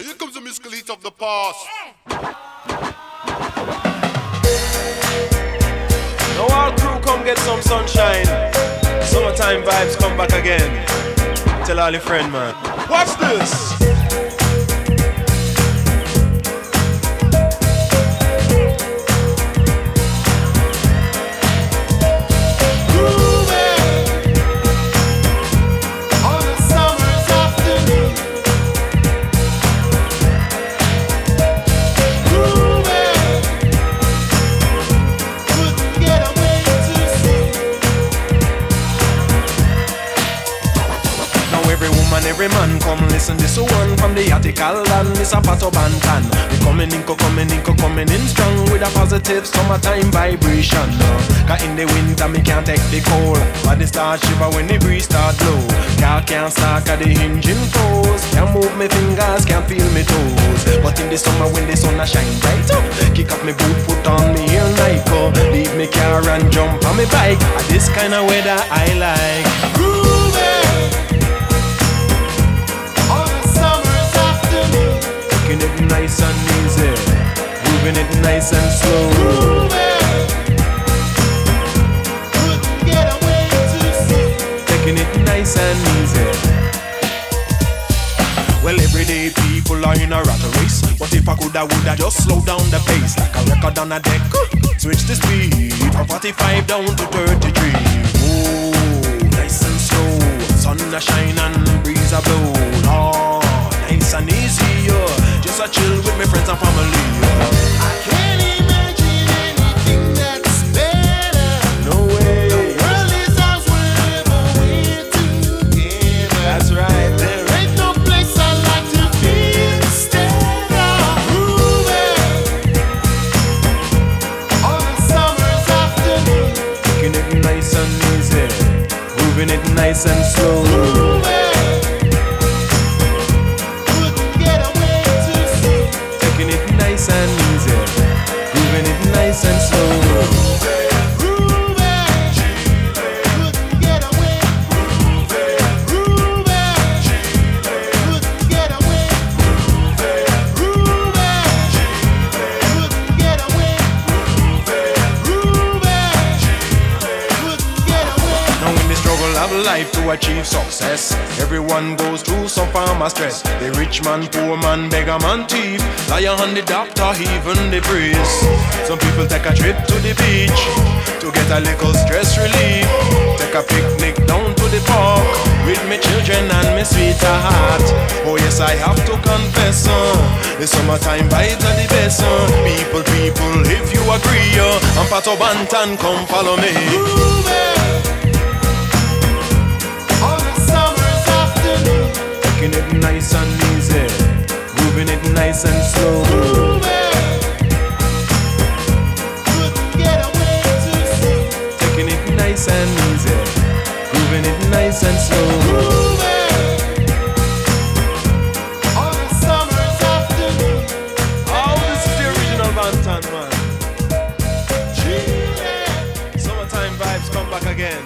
And here comes the musical heat of the past. Now all crew come get some sunshine. Summertime vibes come back again. Tell all your friend man. Watch this. Every man come listen this one from the article and this a Pato Banton. We coming in, coming in, coming in strong with a positive summertime vibration. Cause in the winter me can't take the cold, but the start shiver when the breeze start blow. Car can't start cause the engine froze. Can't move my fingers, can't feel my toes. But in the summer when the sun a shine bright, kick off my boot, put on me hair Nike, leave me car and jump on my bike. This kind of weather I like. Taking it nice and easy. Well, everyday people are in a rat race. But if I coulda, woulda just slow down the pace like a record on a deck. Switch the speed from 45 down to 33. Ooh, nice and slow. Sun a shine and breeze a blow. Oh, nice and easy, yeah. Just a chill with my friends and family. Moving it nice and slow. Now in the struggle of life to achieve success, everyone goes through some form of stress. The rich man, poor man, beggar man, thief, lion and the doctor, even the priest. Some people take a trip to the beach to get a little stress relief. Take a picnic down to the park with me children and me sweetheart. Oh yes, I have to confess, uh, the summertime vibes are the best. Uh. People, people, if you agree, uh, I'm Pato Banton, come follow me. Nice and easy, moving it nice and slow. Couldn't get away too soon. Taking it nice and easy, moving it nice and slow. On a summer's afternoon. Oh, this is the original Banton man. Chile. Summertime vibes come back again.